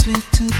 sweet to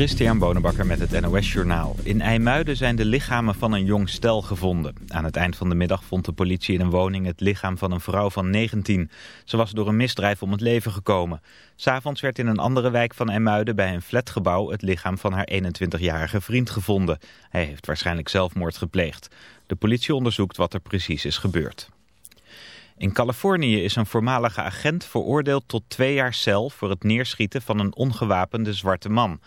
Christian Bonenbakker met het NOS Journaal. In IJmuiden zijn de lichamen van een jong stel gevonden. Aan het eind van de middag vond de politie in een woning het lichaam van een vrouw van 19. Ze was door een misdrijf om het leven gekomen. S'avonds werd in een andere wijk van IJmuiden bij een flatgebouw het lichaam van haar 21-jarige vriend gevonden. Hij heeft waarschijnlijk zelfmoord gepleegd. De politie onderzoekt wat er precies is gebeurd. In Californië is een voormalige agent veroordeeld tot twee jaar cel voor het neerschieten van een ongewapende zwarte man.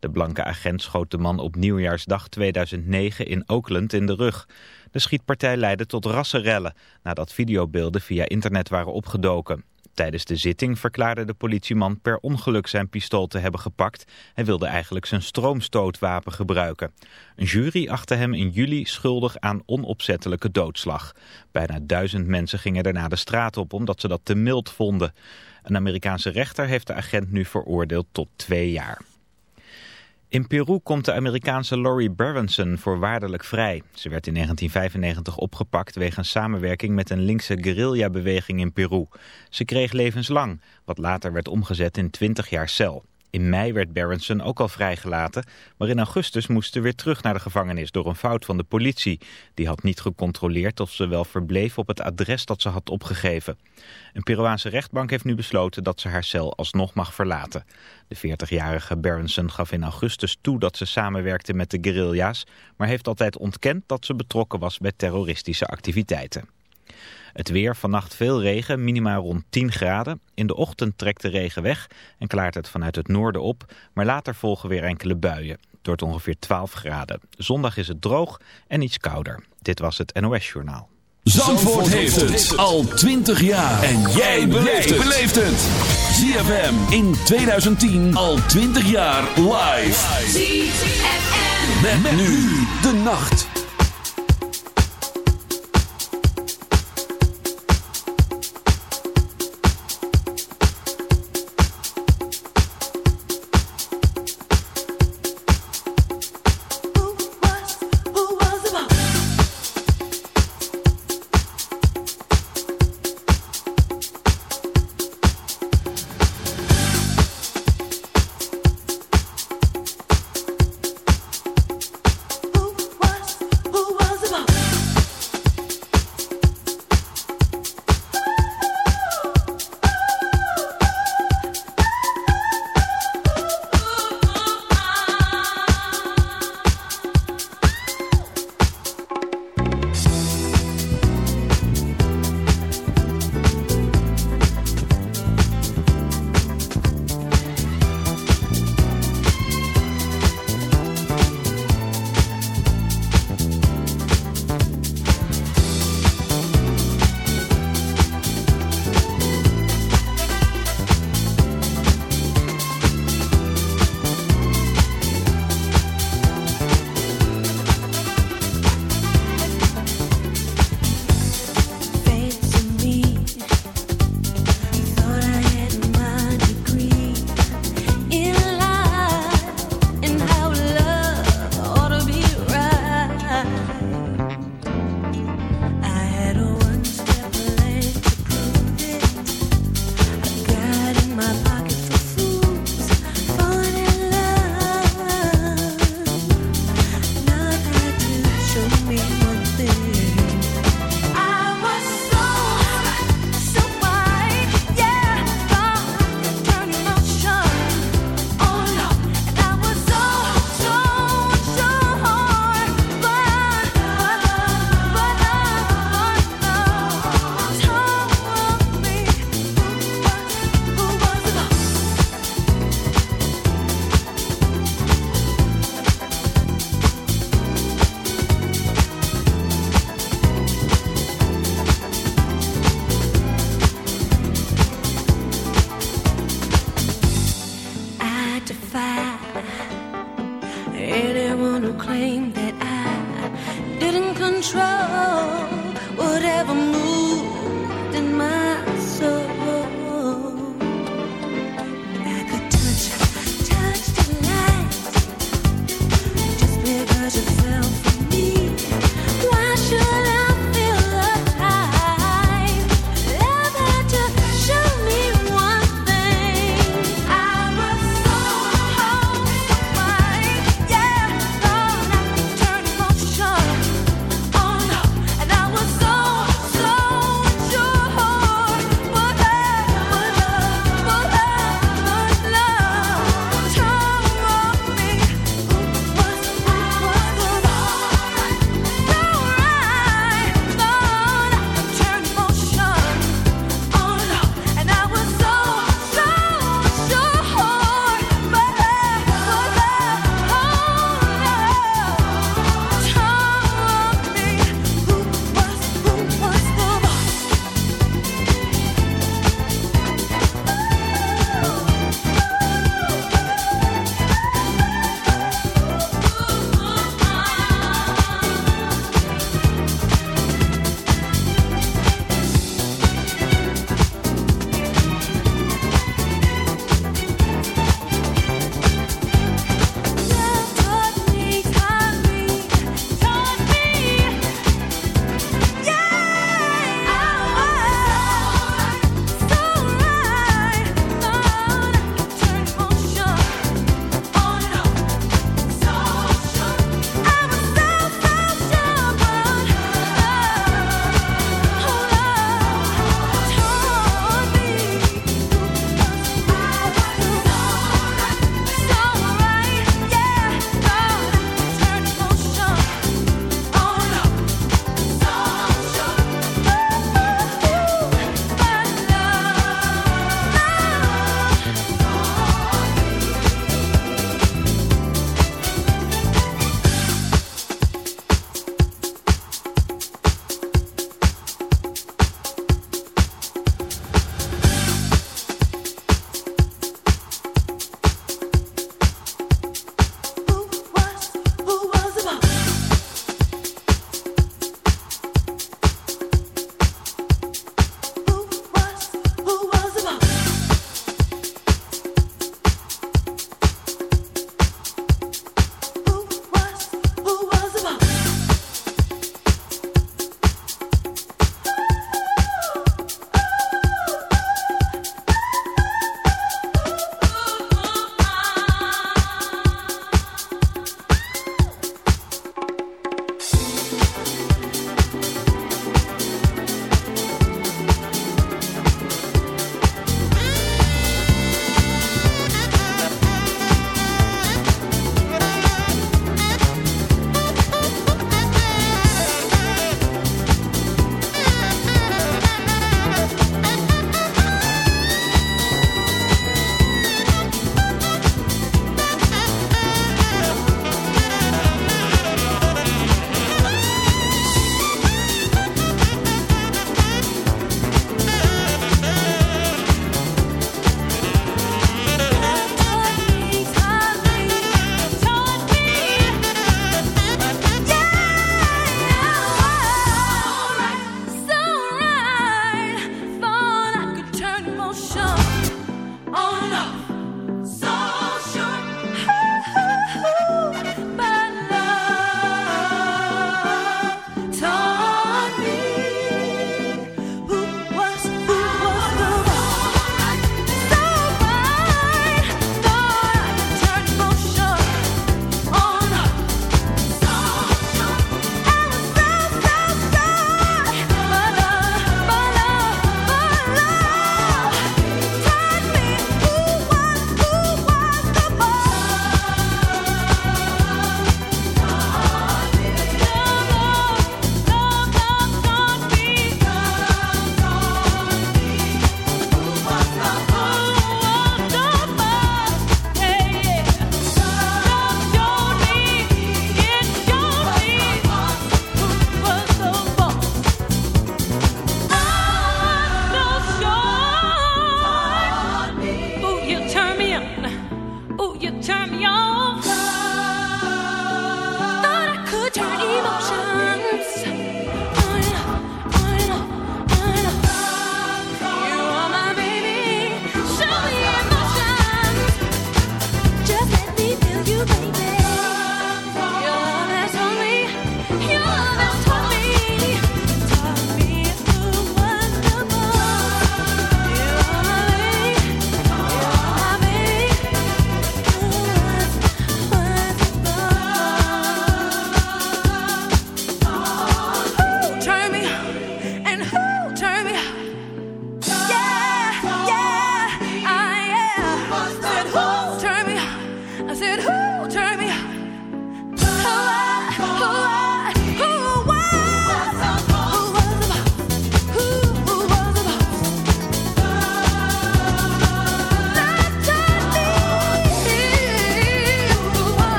De blanke agent schoot de man op nieuwjaarsdag 2009 in Oakland in de rug. De schietpartij leidde tot rassenrellen nadat videobeelden via internet waren opgedoken. Tijdens de zitting verklaarde de politieman per ongeluk zijn pistool te hebben gepakt. Hij wilde eigenlijk zijn stroomstootwapen gebruiken. Een jury achtte hem in juli schuldig aan onopzettelijke doodslag. Bijna duizend mensen gingen daarna de straat op omdat ze dat te mild vonden. Een Amerikaanse rechter heeft de agent nu veroordeeld tot twee jaar. In Peru komt de Amerikaanse Lori Berenson voorwaardelijk vrij. Ze werd in 1995 opgepakt wegens samenwerking met een linkse guerrillabeweging in Peru. Ze kreeg levenslang, wat later werd omgezet in 20 jaar cel. In mei werd Berenson ook al vrijgelaten, maar in augustus moest ze weer terug naar de gevangenis door een fout van de politie. Die had niet gecontroleerd of ze wel verbleef op het adres dat ze had opgegeven. Een Peruaanse rechtbank heeft nu besloten dat ze haar cel alsnog mag verlaten. De 40-jarige Berenson gaf in augustus toe dat ze samenwerkte met de guerrilla's, maar heeft altijd ontkend dat ze betrokken was bij terroristische activiteiten. Het weer, vannacht veel regen, minima rond 10 graden. In de ochtend trekt de regen weg en klaart het vanuit het noorden op. Maar later volgen weer enkele buien. Het wordt ongeveer 12 graden. Zondag is het droog en iets kouder. Dit was het NOS Journaal. Zandvoort, heeft het al 20 jaar. En jij beleeft het. ZFM in 2010 al 20 jaar live. ZFM. met nu de nacht.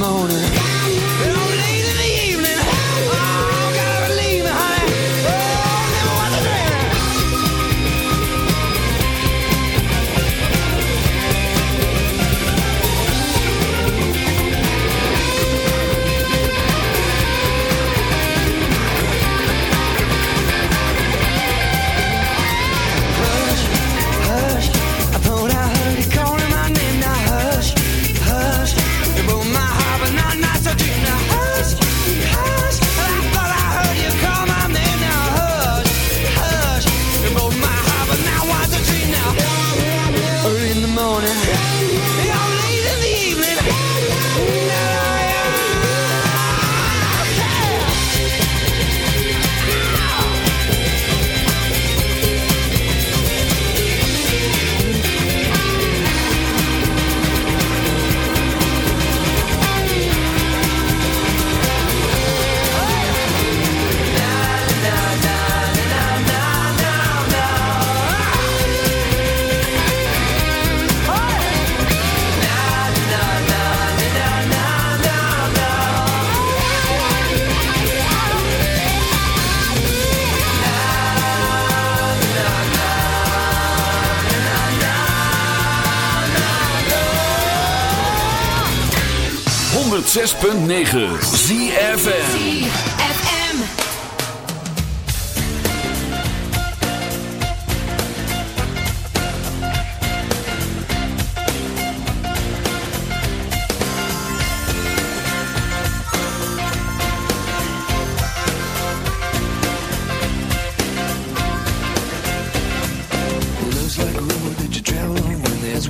Morning.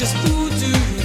just who do you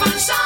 fun song.